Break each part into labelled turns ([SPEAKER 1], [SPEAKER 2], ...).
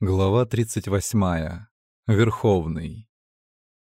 [SPEAKER 1] Глава 38. Верховный.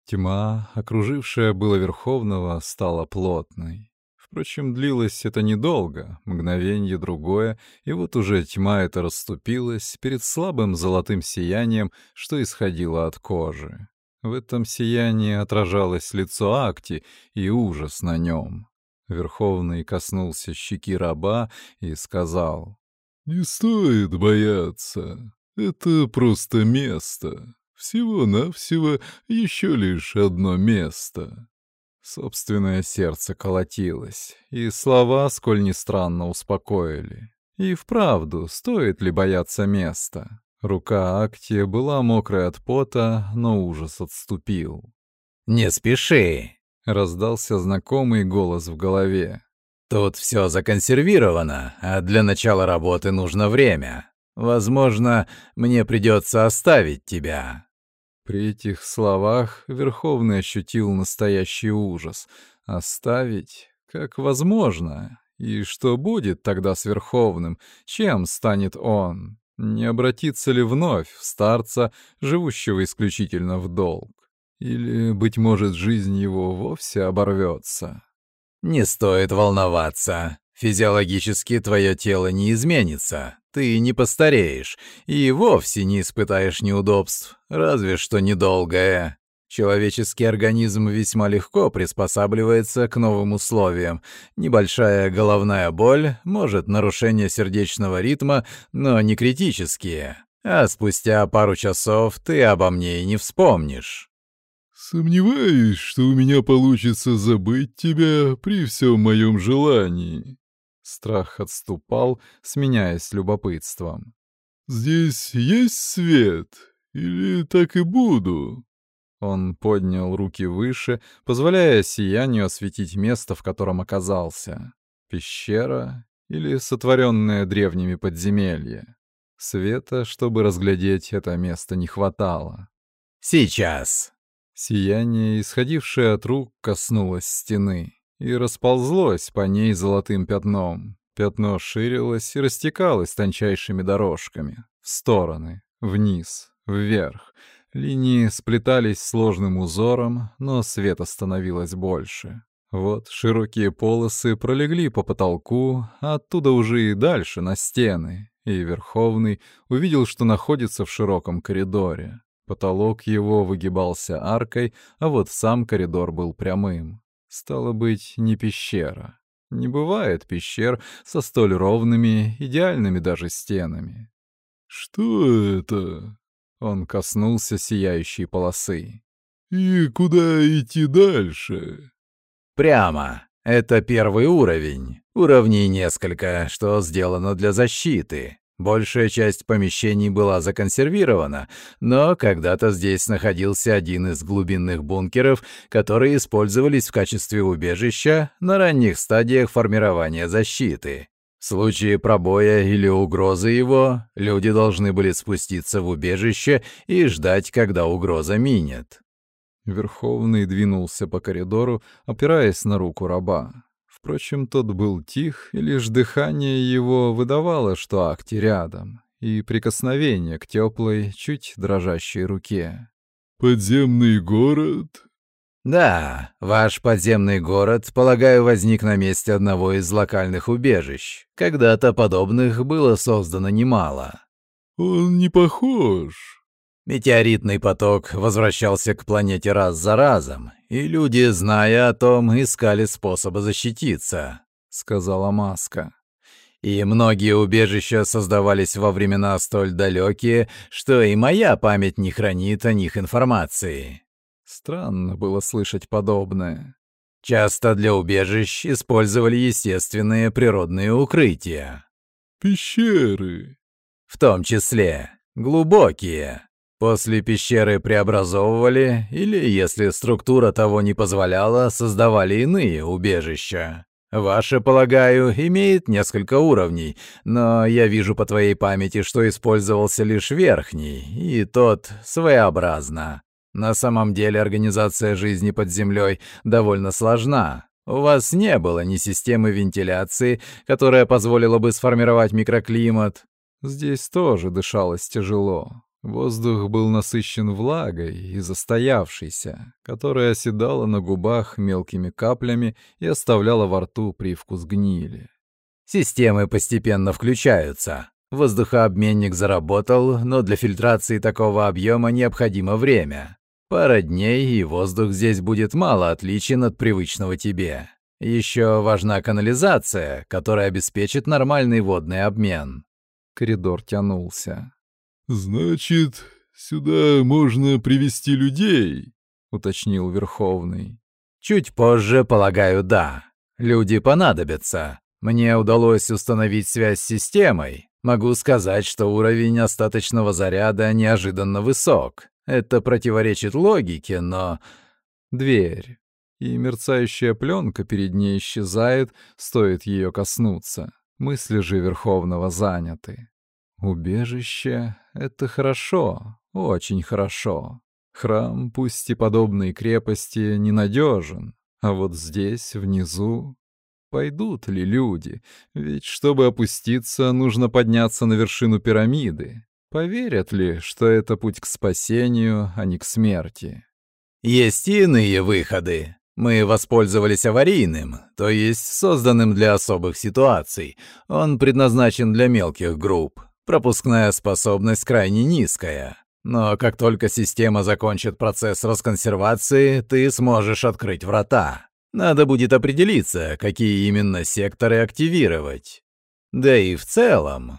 [SPEAKER 1] Тьма, окружившая было Верховного, стала плотной. Впрочем, длилось это недолго, мгновенье другое, и вот уже тьма эта расступилась перед слабым золотым сиянием, что исходило от кожи. В этом сиянии отражалось лицо Акти и ужас на нем. Верховный коснулся щеки раба и сказал, «Не стоит бояться. Это просто место. Всего-навсего еще лишь одно место. Собственное сердце колотилось, и слова, сколь ни странно, успокоили. И вправду, стоит ли бояться места? Рука Актия была мокрая от пота, но ужас отступил.
[SPEAKER 2] «Не спеши!»
[SPEAKER 1] — раздался знакомый голос в голове.
[SPEAKER 2] «Тут все законсервировано, а для начала работы нужно время. Возможно, мне придется оставить тебя».
[SPEAKER 1] При этих словах Верховный ощутил настоящий ужас. «Оставить? Как возможно? И что будет тогда с Верховным? Чем станет он? Не обратится ли вновь в старца, живущего исключительно в долг? Или, быть может, жизнь его вовсе оборвется?»
[SPEAKER 2] «Не стоит волноваться. Физиологически твое тело не изменится, ты не постареешь и вовсе не испытаешь неудобств, разве что недолгое. Человеческий организм весьма легко приспосабливается к новым условиям. Небольшая головная боль, может, нарушение сердечного ритма, но не критические. А спустя пару часов ты обо мне и не вспомнишь.
[SPEAKER 3] «Сомневаюсь, что у меня получится забыть тебя при всем моем желании»,
[SPEAKER 1] Страх отступал, сменяясь любопытством.
[SPEAKER 3] «Здесь есть свет? Или так и буду?»
[SPEAKER 1] Он поднял руки выше, позволяя сиянию осветить место, в котором оказался. Пещера или сотворенное древними подземелье. Света, чтобы разглядеть это место, не хватало.
[SPEAKER 2] «Сейчас!»
[SPEAKER 1] Сияние, исходившее от рук, коснулось стены и расползлось по ней золотым пятном. Пятно ширилось и растекалось тончайшими дорожками. В стороны, вниз, вверх. Линии сплетались сложным узором, но света становилось больше. Вот широкие полосы пролегли по потолку, а оттуда уже и дальше, на стены. И Верховный увидел, что находится в широком коридоре. Потолок его выгибался аркой, а вот сам коридор был прямым. Стало быть, не пещера. Не бывает пещер со столь ровными, идеальными даже стенами.
[SPEAKER 3] «Что это?»
[SPEAKER 1] Он коснулся сияющей полосы.
[SPEAKER 3] «И куда идти дальше?»
[SPEAKER 2] «Прямо. Это первый уровень. Уровней несколько, что сделано для защиты. Большая часть помещений была законсервирована, но когда-то здесь находился один из глубинных бункеров, которые использовались в качестве убежища на ранних стадиях формирования защиты. В случае пробоя или угрозы его, люди должны были спуститься в убежище и ждать, когда угроза минет.
[SPEAKER 1] Верховный двинулся по коридору, опираясь на руку раба. Впрочем, тот был тих, и лишь дыхание его выдавало, что Акти рядом, и прикосновение к теплой, чуть дрожащей руке.
[SPEAKER 3] «Подземный город?»
[SPEAKER 2] «Да, ваш подземный город, полагаю, возник на месте одного из локальных убежищ. Когда-то подобных было создано немало».
[SPEAKER 3] «Он не похож»,
[SPEAKER 2] Метеоритный поток возвращался к планете раз за разом, и люди, зная о том, искали способы защититься, — сказала Маска. И многие убежища создавались во времена столь далекие, что и моя память не хранит о них информации.
[SPEAKER 1] Странно было слышать подобное.
[SPEAKER 2] Часто для убежищ использовали естественные природные укрытия.
[SPEAKER 3] «Пещеры».
[SPEAKER 2] «В том числе. Глубокие. После пещеры преобразовывали или, если структура того не позволяла, создавали иные убежища. Ваше, полагаю, имеет несколько уровней, но я вижу по твоей памяти, что использовался лишь верхний, и тот своеобразно. На самом деле организация жизни под землей довольно сложна. У вас не было ни системы вентиляции, которая позволила бы сформировать микроклимат.
[SPEAKER 1] Здесь тоже дышалось тяжело. Воздух был насыщен влагой и застоявшейся, которая оседала на губах мелкими каплями и оставляла во рту привкус гнили.
[SPEAKER 2] Системы постепенно включаются. Воздухообменник заработал, но для фильтрации такого объема необходимо время. Пара дней, и воздух здесь будет мало отличен от привычного тебе. Еще важна канализация, которая обеспечит нормальный водный обмен.
[SPEAKER 1] Коридор тянулся.
[SPEAKER 3] «Значит, сюда можно привести людей?»
[SPEAKER 1] — уточнил Верховный.
[SPEAKER 2] «Чуть позже, полагаю, да. Люди понадобятся. Мне удалось установить связь с системой. Могу сказать, что уровень остаточного заряда неожиданно высок. Это противоречит логике, но...
[SPEAKER 1] Дверь. И мерцающая пленка перед ней исчезает, стоит ее коснуться. Мысли же Верховного заняты. Убежище — это хорошо, очень хорошо. Храм, пусть и подобной крепости, ненадежен, а вот здесь, внизу, пойдут ли люди? Ведь чтобы опуститься, нужно подняться на вершину пирамиды. Поверят ли, что это путь к спасению, а не к смерти?
[SPEAKER 2] Есть иные выходы. Мы воспользовались аварийным, то есть созданным для особых ситуаций. Он предназначен для мелких групп. Пропускная способность крайне низкая. Но как только система закончит процесс расконсервации, ты сможешь открыть врата. Надо будет определиться, какие именно секторы активировать. Да и в целом...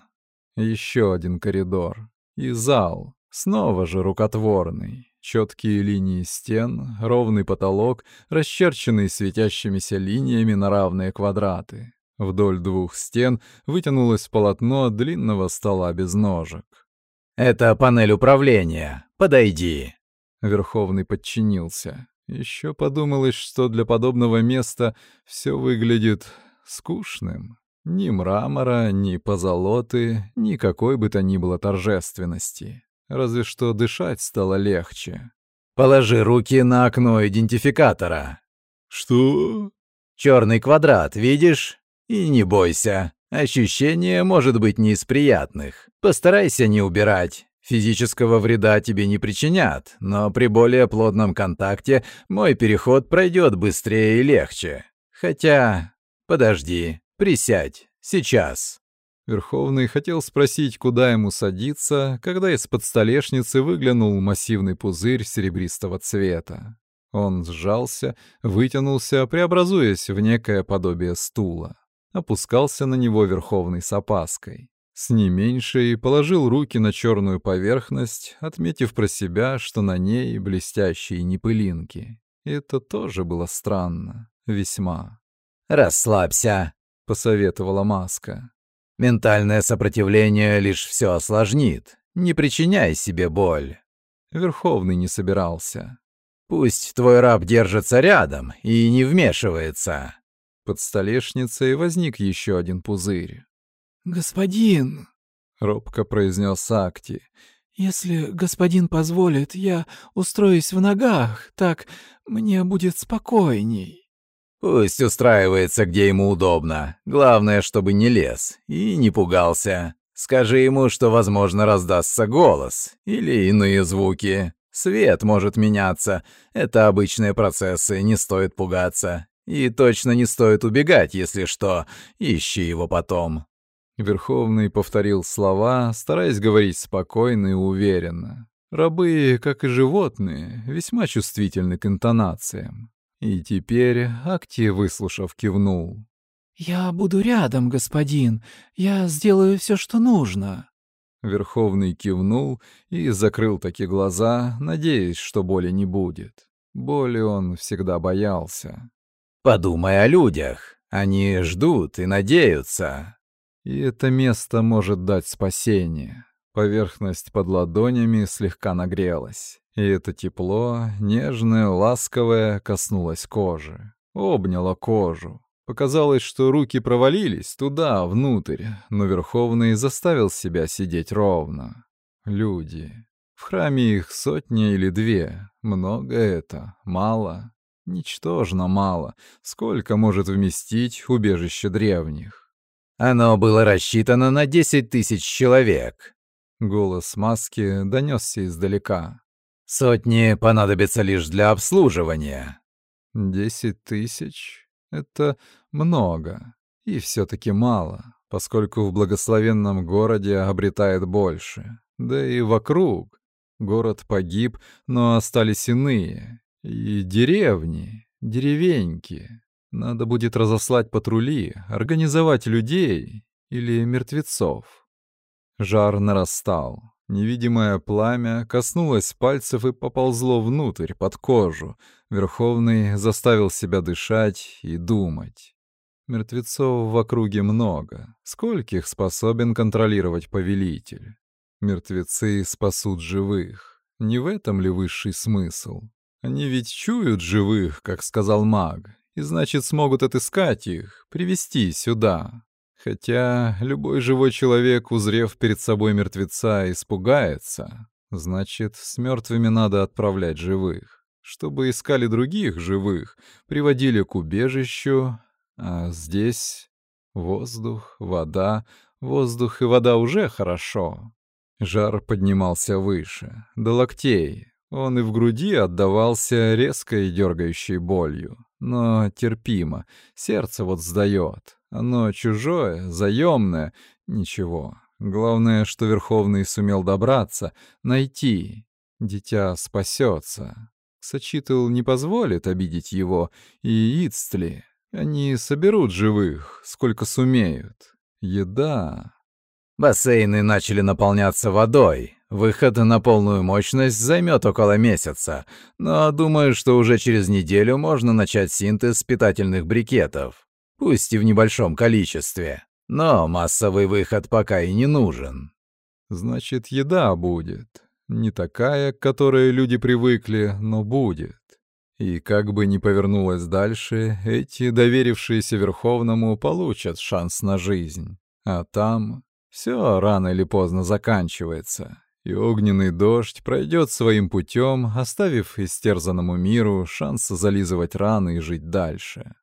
[SPEAKER 1] Еще один коридор. И зал. Снова же рукотворный. Четкие линии стен, ровный потолок, расчерченный светящимися линиями на равные квадраты. Вдоль двух стен вытянулось полотно длинного стола без ножек.
[SPEAKER 2] «Это панель управления. Подойди».
[SPEAKER 1] Верховный подчинился. Еще подумалось, что для подобного места все выглядит скучным. Ни мрамора, ни позолоты, ни какой бы то ни было торжественности. Разве что дышать стало легче.
[SPEAKER 2] «Положи руки на окно идентификатора».
[SPEAKER 3] «Что?»
[SPEAKER 2] «Черный квадрат, видишь? И не бойся, ощущение может быть не из приятных. Постарайся не убирать. Физического вреда тебе не причинят, но при более плотном контакте мой переход пройдет быстрее и легче. Хотя... Подожди, присядь, сейчас.
[SPEAKER 1] Верховный хотел спросить, куда ему садиться, когда из-под столешницы выглянул массивный пузырь серебристого цвета. Он сжался, вытянулся, преобразуясь в некое подобие стула опускался на него Верховный с опаской. С не меньшей положил руки на черную поверхность, отметив про себя, что на ней блестящие непылинки. Это тоже было странно. Весьма.
[SPEAKER 2] «Расслабься», — посоветовала маска. «Ментальное сопротивление лишь все осложнит. Не причиняй себе боль».
[SPEAKER 1] Верховный не собирался.
[SPEAKER 2] «Пусть твой раб держится рядом и не вмешивается.
[SPEAKER 1] Под столешницей возник еще один пузырь.
[SPEAKER 4] «Господин», —
[SPEAKER 1] робко произнес Акти, —
[SPEAKER 4] «если господин позволит, я устроюсь в ногах, так мне будет спокойней».
[SPEAKER 2] «Пусть устраивается, где ему удобно. Главное, чтобы не лез и не пугался. Скажи ему, что, возможно, раздастся голос или иные звуки. Свет может меняться. Это обычные процессы, не стоит пугаться. И точно не стоит убегать, если что. Ищи его потом».
[SPEAKER 1] Верховный повторил слова, стараясь говорить спокойно и уверенно. Рабы, как и животные, весьма чувствительны к интонациям. И теперь Акти, выслушав, кивнул.
[SPEAKER 4] «Я буду рядом, господин. Я сделаю все, что нужно».
[SPEAKER 1] Верховный кивнул и закрыл такие глаза, надеясь, что боли не будет. Боли он всегда боялся.
[SPEAKER 2] Подумай о людях. Они ждут и надеются.
[SPEAKER 1] И это место может дать спасение. Поверхность под ладонями слегка нагрелась. И это тепло, нежное, ласковое, коснулось кожи. Обняло кожу. Показалось, что руки провалились туда, внутрь, но Верховный заставил себя сидеть ровно. Люди. В храме их сотня или две. Много это, мало. Ничтожно мало. Сколько может вместить убежище древних?
[SPEAKER 2] Оно было рассчитано на десять тысяч человек.
[SPEAKER 1] Голос маски донесся издалека.
[SPEAKER 2] «Сотни понадобятся лишь для обслуживания».
[SPEAKER 1] «Десять тысяч — это много, и все-таки мало, поскольку в благословенном городе обретает больше. Да и вокруг. Город погиб, но остались иные. И деревни, деревеньки. Надо будет разослать патрули, организовать людей или мертвецов. Жар нарастал. Невидимое пламя коснулось пальцев и поползло внутрь, под кожу. Верховный заставил себя дышать и думать. Мертвецов в округе много. Скольких способен контролировать повелитель? Мертвецы спасут живых. Не в этом ли высший смысл? Они ведь чуют живых, как сказал маг, и значит смогут отыскать их, привести сюда. Хотя любой живой человек, узрев перед собой мертвеца, испугается. Значит, с мертвыми надо отправлять живых. Чтобы искали других живых, приводили к убежищу, а здесь воздух, вода, воздух и вода уже хорошо. Жар поднимался выше, до локтей. Он и в груди отдавался резкой дергающей болью. Но терпимо, сердце вот сдает. Оно чужое, заемное. Ничего. Главное, что Верховный сумел добраться, найти. Дитя спасется. Сочитал не позволит обидеть его, и Ицтли. Они соберут живых, сколько сумеют. Еда.
[SPEAKER 2] Бассейны начали наполняться водой. Выход на полную мощность займет около месяца, но думаю, что уже через неделю можно начать синтез питательных брикетов пусть и в небольшом количестве. Но массовый выход пока и не нужен.
[SPEAKER 1] Значит, еда будет. Не такая, к которой люди привыкли, но будет. И как бы ни повернулось дальше, эти, доверившиеся Верховному, получат шанс на жизнь. А там все рано или поздно заканчивается, и огненный дождь пройдет своим путем, оставив истерзанному миру шанс зализывать раны и жить дальше.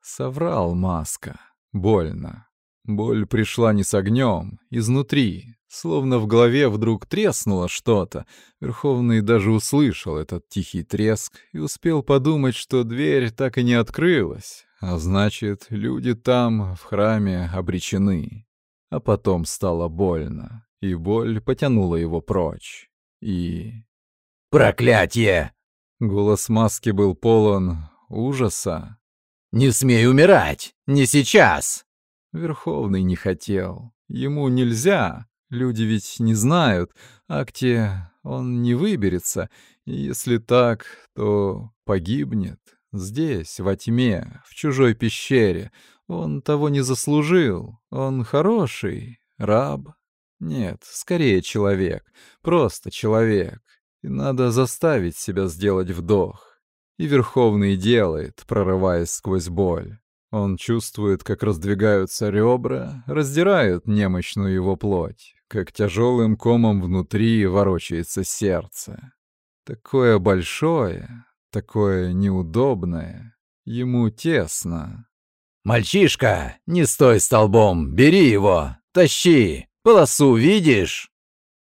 [SPEAKER 1] Соврал Маска. Больно. Боль пришла не с огнем, изнутри, словно в голове вдруг треснуло что-то. Верховный даже услышал этот тихий треск и успел подумать, что дверь так и не открылась, а значит, люди там, в храме, обречены. А потом стало больно, и боль потянула его прочь. И...
[SPEAKER 2] «Проклятье!»
[SPEAKER 1] Голос маски был полон ужаса,
[SPEAKER 2] «Не смей умирать! Не сейчас!»
[SPEAKER 1] Верховный не хотел. Ему нельзя. Люди ведь не знают. А где он не выберется. И если так, то погибнет. Здесь, во тьме, в чужой пещере. Он того не заслужил. Он хороший. Раб? Нет, скорее человек. Просто человек. И надо заставить себя сделать вдох. И Верховный делает, прорываясь сквозь боль. Он чувствует, как раздвигаются ребра, раздирают немощную его плоть, как тяжелым комом внутри ворочается сердце. Такое большое, такое неудобное, ему тесно.
[SPEAKER 2] «Мальчишка, не стой столбом, бери его, тащи, полосу видишь?»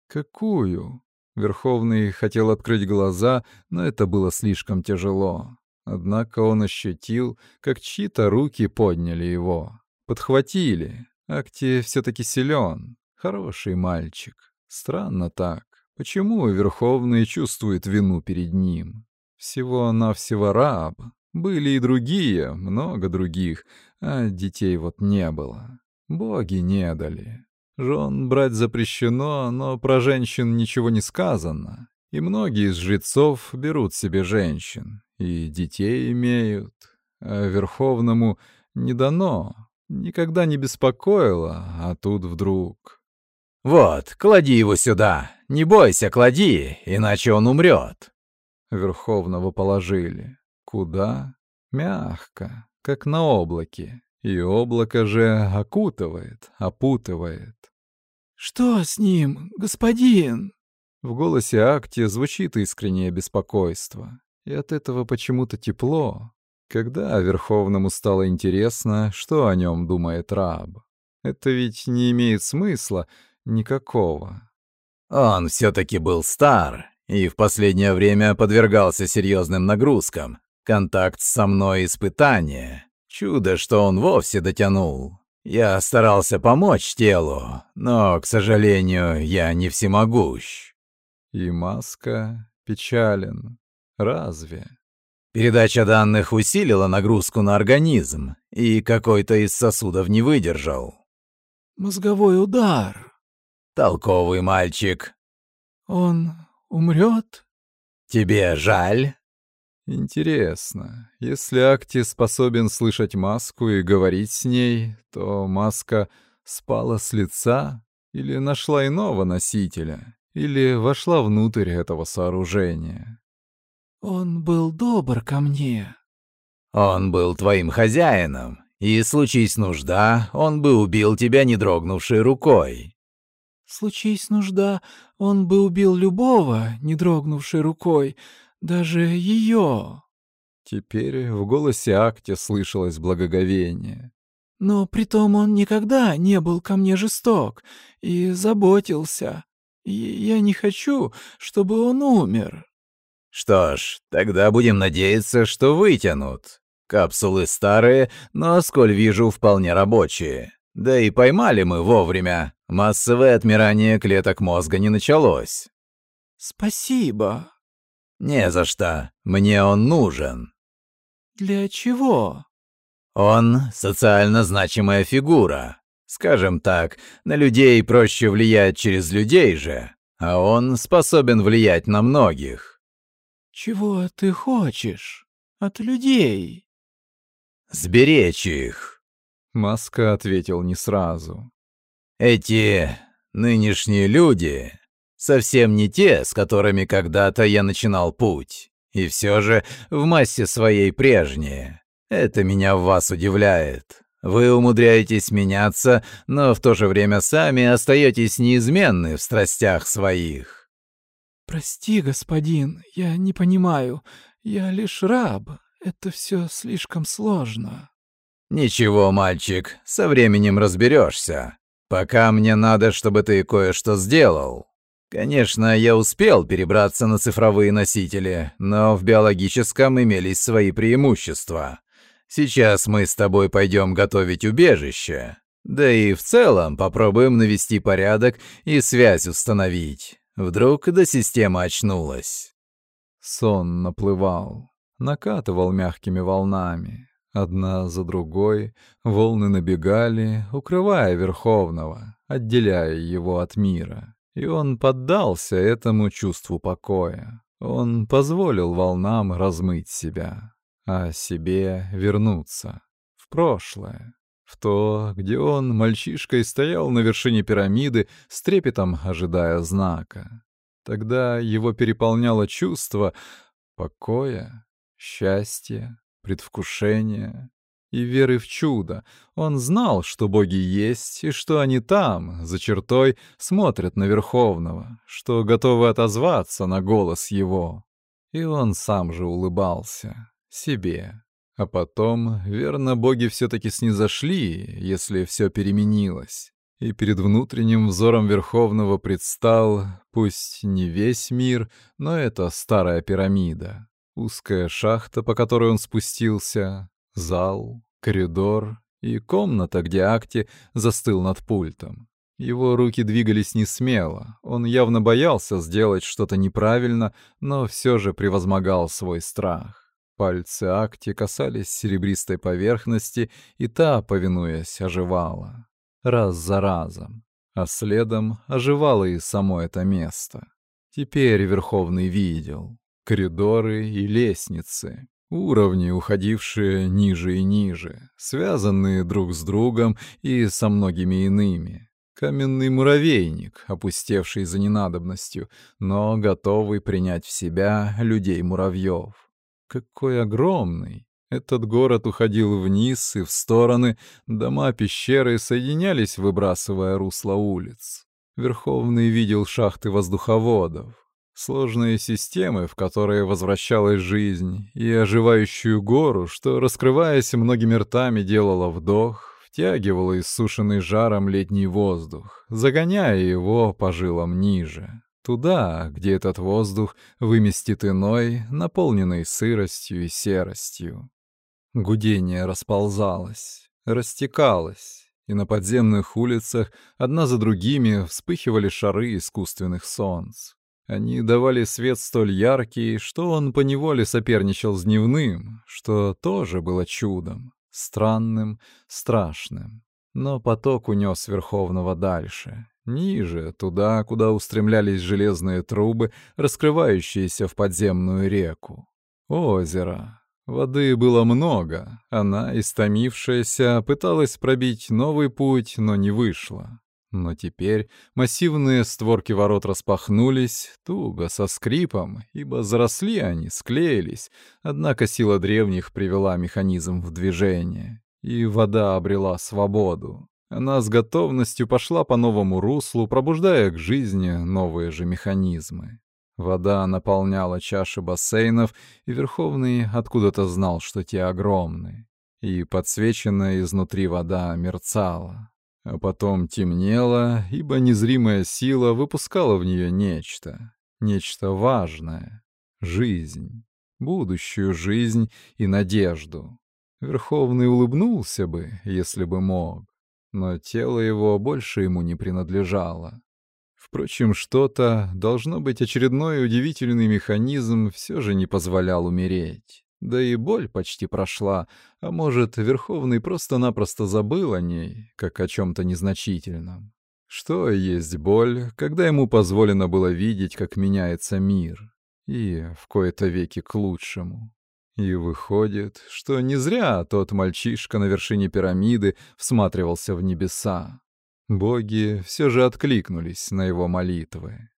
[SPEAKER 1] «Какую?» Верховный хотел открыть глаза, но это было слишком тяжело. Однако он ощутил, как чьи-то руки подняли его. Подхватили. Акти все-таки силен. Хороший мальчик. Странно так. Почему Верховный чувствует вину перед ним? Всего-навсего раб. Были и другие, много других, а детей вот не было. Боги не дали. Жен брать запрещено, но про женщин ничего не сказано. И многие из жрецов берут себе женщин, и детей имеют. А Верховному не дано, никогда не беспокоило, а тут вдруг...
[SPEAKER 2] «Вот, клади его сюда, не бойся, клади, иначе он умрет».
[SPEAKER 1] Верховного положили. Куда? Мягко, как на облаке. И облако же окутывает, опутывает.
[SPEAKER 4] «Что с ним, господин?»
[SPEAKER 1] В голосе Акти звучит искреннее беспокойство. И от этого почему-то тепло. Когда Верховному стало интересно, что о нем думает раб. Это ведь не имеет смысла никакого.
[SPEAKER 2] Он все-таки был стар и в последнее время подвергался серьезным нагрузкам. Контакт со мной — испытание. Чудо, что он вовсе дотянул. Я старался помочь телу, но, к сожалению, я не всемогущ.
[SPEAKER 1] И маска печален. Разве?
[SPEAKER 2] Передача данных усилила нагрузку на организм, и какой-то из сосудов не выдержал.
[SPEAKER 4] Мозговой удар.
[SPEAKER 2] Толковый мальчик.
[SPEAKER 4] Он умрет?
[SPEAKER 2] Тебе жаль?
[SPEAKER 1] Интересно, если Акти способен слышать маску и говорить с ней, то маска спала с лица или нашла иного носителя, или вошла внутрь этого сооружения.
[SPEAKER 4] Он был добр ко мне.
[SPEAKER 2] Он был твоим хозяином, и, случись нужда, он бы убил тебя, не дрогнувшей рукой.
[SPEAKER 4] Случись нужда, он бы убил любого, не дрогнувшей рукой, даже ее.
[SPEAKER 1] Теперь в голосе Акте слышалось благоговение.
[SPEAKER 4] Но притом он никогда не был ко мне жесток и заботился. И я не хочу, чтобы он умер.
[SPEAKER 2] Что ж, тогда будем надеяться, что вытянут. Капсулы старые, но, сколь вижу, вполне рабочие. Да и поймали мы вовремя. Массовое отмирание клеток мозга не началось.
[SPEAKER 4] Спасибо.
[SPEAKER 2] «Не за что. Мне он нужен».
[SPEAKER 4] «Для чего?»
[SPEAKER 2] «Он социально значимая фигура. Скажем так, на людей проще влиять через людей же, а он способен влиять на многих».
[SPEAKER 4] «Чего ты хочешь? От людей?»
[SPEAKER 2] «Сберечь их», —
[SPEAKER 1] Маска ответил не сразу.
[SPEAKER 2] «Эти нынешние люди Совсем не те, с которыми когда-то я начинал путь. И все же в массе своей прежние. Это меня в вас удивляет. Вы умудряетесь меняться, но в то же время сами остаетесь неизменны в страстях своих.
[SPEAKER 4] «Прости, господин, я не понимаю. Я лишь раб. Это все слишком сложно».
[SPEAKER 2] «Ничего, мальчик, со временем разберешься. Пока мне надо, чтобы ты кое-что сделал. Конечно, я успел перебраться на цифровые носители, но в биологическом имелись свои преимущества. Сейчас мы с тобой пойдем готовить убежище. Да и в целом попробуем навести порядок и связь установить. Вдруг до системы очнулась.
[SPEAKER 1] Сон наплывал, накатывал мягкими волнами. Одна за другой волны набегали, укрывая Верховного, отделяя его от мира. И он поддался этому чувству покоя. Он позволил волнам размыть себя, а себе вернуться в прошлое, в то, где он мальчишкой стоял на вершине пирамиды с трепетом ожидая знака. Тогда его переполняло чувство покоя, счастья, предвкушения, и веры в чудо. Он знал, что боги есть, и что они там, за чертой, смотрят на Верховного, что готовы отозваться на голос его. И он сам же улыбался. Себе. А потом, верно, боги все-таки снизошли, если все переменилось. И перед внутренним взором Верховного предстал, пусть не весь мир, но это старая пирамида. Узкая шахта, по которой он спустился, зал, коридор и комната, где Акти застыл над пультом. Его руки двигались не смело, он явно боялся сделать что-то неправильно, но все же превозмогал свой страх. Пальцы Акти касались серебристой поверхности, и та, повинуясь, оживала. Раз за разом. А следом оживало и само это место. Теперь Верховный видел коридоры и лестницы, Уровни, уходившие ниже и ниже, связанные друг с другом и со многими иными. Каменный муравейник, опустевший за ненадобностью, но готовый принять в себя людей-муравьев. Какой огромный! Этот город уходил вниз и в стороны, дома пещеры соединялись, выбрасывая русло улиц. Верховный видел шахты воздуховодов, Сложные системы, в которые возвращалась жизнь, и оживающую гору, что, раскрываясь многими ртами, делала вдох, втягивала иссушенный жаром летний воздух, загоняя его по жилам ниже, туда, где этот воздух выместит иной, наполненный сыростью и серостью. Гудение расползалось, растекалось, и на подземных улицах одна за другими вспыхивали шары искусственных солнц. Они давали свет столь яркий, что он поневоле соперничал с дневным, что тоже было чудом, странным, страшным. Но поток унес Верховного дальше, ниже, туда, куда устремлялись железные трубы, раскрывающиеся в подземную реку. Озеро. Воды было много. Она, истомившаяся, пыталась пробить новый путь, но не вышла. Но теперь массивные створки ворот распахнулись, туго, со скрипом, ибо заросли они, склеились, однако сила древних привела механизм в движение, и вода обрела свободу. Она с готовностью пошла по новому руслу, пробуждая к жизни новые же механизмы. Вода наполняла чаши бассейнов, и Верховный откуда-то знал, что те огромны. И подсвеченная изнутри вода мерцала а потом темнело, ибо незримая сила выпускала в нее нечто, нечто важное — жизнь, будущую жизнь и надежду. Верховный улыбнулся бы, если бы мог, но тело его больше ему не принадлежало. Впрочем, что-то, должно быть очередной удивительный механизм, все же не позволял умереть. Да и боль почти прошла, а может, Верховный просто-напросто забыл о ней, как о чем-то незначительном. Что есть боль, когда ему позволено было видеть, как меняется мир, и в кои-то веки к лучшему. И выходит, что не зря тот мальчишка на вершине пирамиды всматривался в небеса. Боги все же откликнулись на его молитвы.